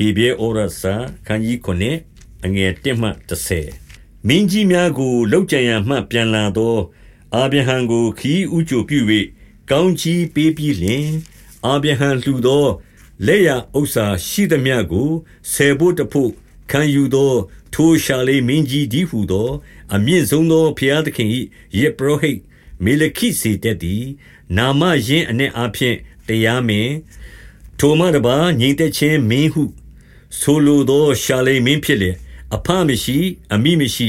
ဟေဘဲဩရစာခန်းကြီး9အငယ်1မှ30မင်းကြီးများကိုလောက်ကြံရမှပြန်လာသောအာဗြဟံကိုခီးဥကြိုပြု၍ကောင်းချီးပေးပြီးလျှင်အာဗြဟံလှူသောလက်ရဥစ္စာရှိသမျှကိုဆယ်ဖို့တဖို့ခံယူသောထိုရှာလေမင်းကြီးဒီဟုသော အမြင့်ဆုံးသောဘုရားသခင်၏ယေဘရဟိတ်မေလခိစေတက်သည် နာမယင်းအ내အဖျင်တရားမင်းထိုမှတပါငြိမ်သက်ခြင်းမင်းဟု ဆိုလိုသော ရှာလေမင်းဖြစ်လေအဖမရှိအမိမရှိ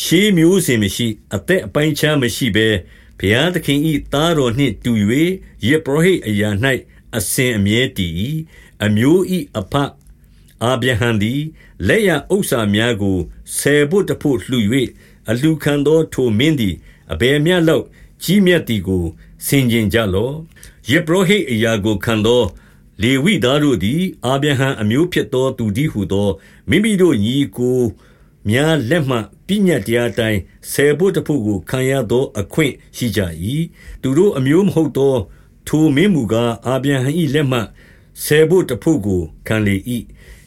ရှေးမျိုးစင်မရှိအသက်အပိုင်းခြားမရှိဘဲဘုရားသခင်၏သားတော်နှင့်တူ၍ယေဘရဟိတ်အရာ၌အစဉ်အမြဲတည်၏အမျိုး၏အဖအာဗြဟံသည်လက်ရဥစ္စာများကိုဆယ်ဖို့တဖို့လှူ၍အလူခံသောထိုမင်းသည်အဘယ်မျှလောက်ကြီးမြတ်သည်ကိုဆင်ခြင်ကြလော့ယေဘရဟိတ်အရာကိုခံသော လေဝိသားတို့သည် အာဗြဟံအမျိုးဖြစ်သော သူတည်းဟုသော မိမိတို့ညီကိုများလက်မှ ပညတ်တရားတိုင်း ဆယ်ဖို့တဖို့ကို ခံရသောအခွင့်ရှိကြ၏သူတို့အမျိုးမဟုတ်သော ထိုမင်းမူကား အာဗြဟံ၏လက်မှ ဆယ်ဖို့တဖို့ကို ခံလေ၏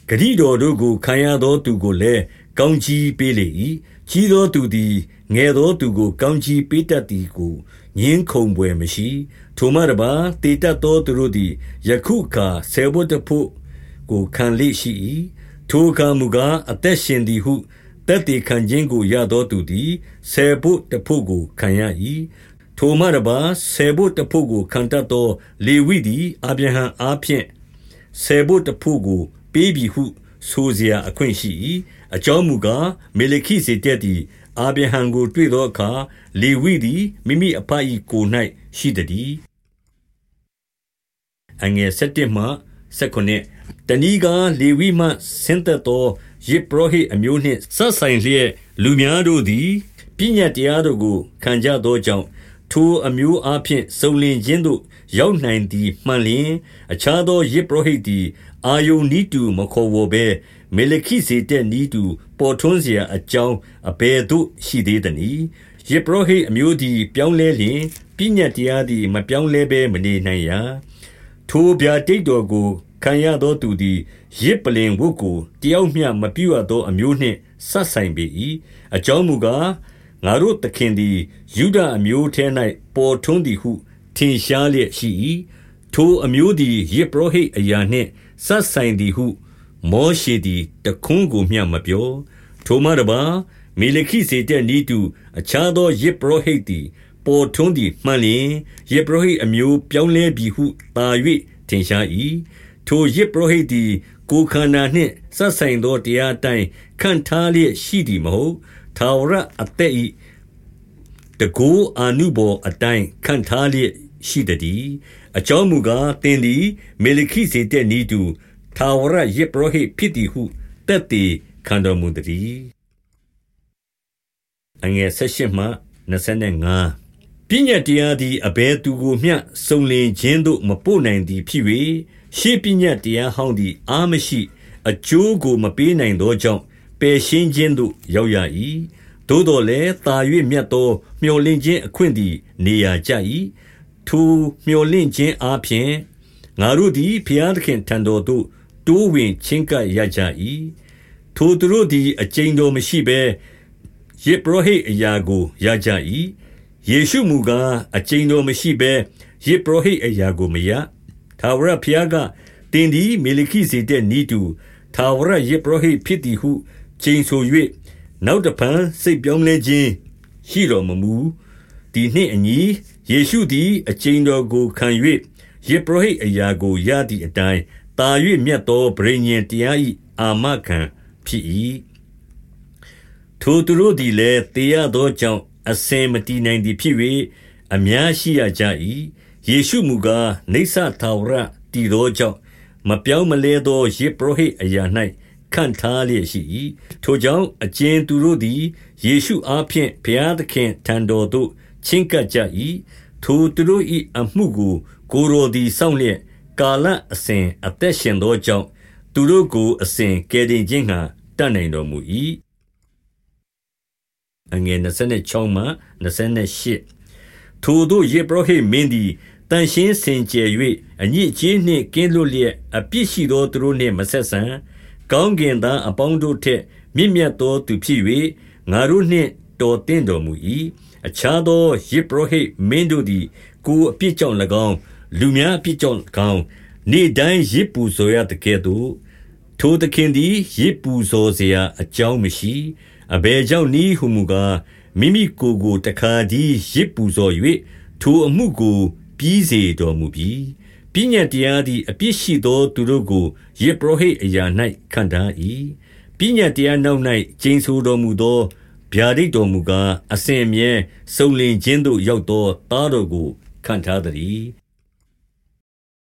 ဂတိတော်တို့ကို ခံရသောသူကိုလည်း ကောင်းကြီးပေးလေ၏ကြီးသောသူသည်ငယ်သောသူကိုကောင်းကြီးပေးတတ်သည်ကိုငင်းခုန်ပွဲမရှိထိုမှတပါတေတတ်သောသူတို့သည်ယခုအခါဆယ်ဖို့တဖို့ကိုခံလေရှိ၏ထိုကမူကားအသက်ရှင်သည်ဟုတက်တည်ခံခြင်းကိုရသောသူသည်ဆယ်ဖို့တဖို့ကိုခံရ၏ထိုမှတပါဆယ်ဖို့တဖို့ကိုခံတတ်သော လေဝိသည်အာဗြဟံအားဖြင့်ဆယ်ဖို့တဖို့ကိုပေးပြီဟု ဆိုเสียအခွင့်ရှိ၏အကြောင်းမူကားမေလခိစေတက်သည်အာဗြဟံကိုတွေ့သောအခါလေဝိသည်မိမိအဖ၏ကို၌ရှိသည်အငယ်7မှ19တဏီကလေဝိမှဆင်းသက်သောယေဘရဟိအမျိုးနှင့်ဆက်ဆိုင်လျက်လူများတို့သည်ပညာတရားတို့ကိုခံကြသောကြောင့်ထိုအမျိုးအားဖြင့်စုံလင်ခြင်းသို့ရောက်နိုင်သည်မှန်လျင်အခြားသောယေဘရဟိသည် အာရုန်နည်းတူမခေါ်ဝေါ်ဘဲ၊မေလခိဇေဒက်နည်းတူ ပေါ်ထွန်းစရာအကြောင်း အဘယ်သို့ရှိသေးသနည်း။ယဇ်ပုရောဟိတ်အမျိုးသည် ပြောင်းလဲလျှင်၊ပညတ်တရားသည် မပြောင်းလဲဘဲ မနေနိုင်ရာ။ထိုဗျာဒိတ်တော်ကို ခံရသောသူသည် ယဇ်ပလ္လင်ဝတ်ကို တယောက်မျှမပြုရသော အမျိုးနှင့် စပ်ဆိုင်ပေ၏။အကြောင်းမူကား၊ငါတို့သခင်သည် ယုဒအမျိုးထဲ၌ပေါ်ထွန်းသည်ဟု ထင်ရှားလျက်ရှိ၏။ထိုအမျိုးသည် ယဇ်ပုရောဟိတ်အရာနှင့် ဆက်ဆိုင်သည်ဟု မောရှေသည်တခွန်းကိုမျှမပြောထိုမှတပါမေလခိစေတဲ့ဤသူအခြားသောယေဘရဟိသည်ပေါ်ထွန်းသည်မှန်လျင်ယေဘရဟိအမျိုးပြောင်းလဲပြီဟုတာ၍ထင်ရှား၏ထိုယေဘရဟိသည်ကိုခန္ဓာနှင့်ဆက်ဆိုင်သောတရားတိုင်းခံထားလျက်ရှိသည်မဟုတ်ထာဝရအသက်၏တကိုးအာနုဘော်အတိုင်းခံထားလျက် ရှိသည်အကြောင်းမူကားသင်သည် မေလခိစေတဲ့ဤသူထာဝရယေဘရဟိဖြစ်သည်ဟုတက်တည်ခံတော်မူသည်အငယ်၁၈မှ25ပညာတရားသည်အဘယ်သူကိုမျှစုံလင်ခြင်းသို့မပို့နိုင်သည်ဖြစ်၍ရှေးပညာတရားဟောင်းသည်အာမရှိအကျိုးကိုမပေးနိုင်သောကြောင့်ပယ်ရှင်းခြင်းသို့ရောက်ရ၏သို့တော်လည်းတာ၍မြတ်သောမျော်လင့်ခြင်းအခွင့်သည် နေရာကျ၏ ထိုမျော်လင့်ခြင်းအားဖြင့်ငါတို့သည်ဘုရားသခင်ထံတော်သို့တိုးဝင်ချင်းကပ်ရကြ၏ထိုသူတို့သည်အကျဉ်တော်မရှိဘဲယေဘရဟိအရာကိုရကြ၏ယေရှုမူကားအကျဉ်တော်မရှိဘဲယေဘရဟိအရာကိုမရထာဝရဘုရားကတင်သည်မေလခိစေတဲ့ဤသူထာဝရယေဘရဟိဖြစ်သည်ဟုချိန်ဆို၍နောက်တဖန်စိတ်ပြောင်းလဲခြင်းရှိတော်မမူ ဒီနှင့်အညီယေရှုသည်အကျဉ်တော်ကိုခံ၍ယေဘရဟိအရာကိုရသည့်အတိုင်းတာ၍မြတ်သောဗြိဉ္ဉ်တရား၏အာမခံဖြစ်၏ထိုသူတို့သည်လည်းတေရသောကြောင့်အစင်မတည်နိုင်သည်ဖြစ်၍အများရှိရကြ၏ယေရှုမူကားနေဆထာဝရတည်သောကြောင့်မပြောင်းမလဲသောယေဘရဟိအရာ၌ခံထားလျက်ရှိ၏ထိုကြောင့်အကျဉ်သူတို့သည်ယေရှုအားဖြင့်ဘုရားသခင်ထံတော်သို့ ချဉ်ကပ်ကြ၏ထိုသူတို့၏အမှုကို ကိုယ်တော်သည်စောင့်လျက်ကာလအစဉ်အသက်ရှင်သောကြောင့်သူတို့ကိုအစဉ်ကယ်တင်ခြင်းငှာတတ်နိုင်တော်မူ၏အငယ်26မှ28ထိုတို့ယေဘရဟိမင်းသည်တန်ရှင်းစင်ကြယ်၍အညစ်အကြေးနှင့်ကင်းလွတ်လျက်အပြစ်ရှိသောသူတို့နှင့်မဆက်ဆံကောင်းကင်သားအပေါင်းတို့ထက်မြင့်မြတ်သောသူဖြစ်၍ငါတို့နှင့်တော်တင့်တော်မူ၏ အခြားသောယဇ်ပုရောဟိတ်မင်းတို့သည် ကိုယ်အပြစ်ကြောင့်၎င်း၊လူများအပြစ်ကြောင့်၎င်း၊နေ့တိုင်းယဇ်ပူဇော်ရသကဲ့သို့၊ထိုသခင်သည် ယဇ်ပူဇော်စရာအကြောင်းမရှိ။အဘယ်ကြောင့်နည်းဟူမူကား၊မိမိကိုယ်ကို တခါတည်း ယဇ်ပူဇော်၍ထိုအမှုကို ပြီးစေတော်မူပြီ။ပညတ်တရားသည် အပြစ်ရှိသောသူတို့ကို ယဇ်ပုရောဟိတ်အရာ၌ခန့်ထား၏။ပညတ်တရားနောက်၌ကျိန်ဆိုတော်မူသော ဗျာဒိတ်တော်မူကား အစဉ်အမြဲစုံလင်ခြင်းသို့ ရောက်သော သားတော်ကိုခံထားသည်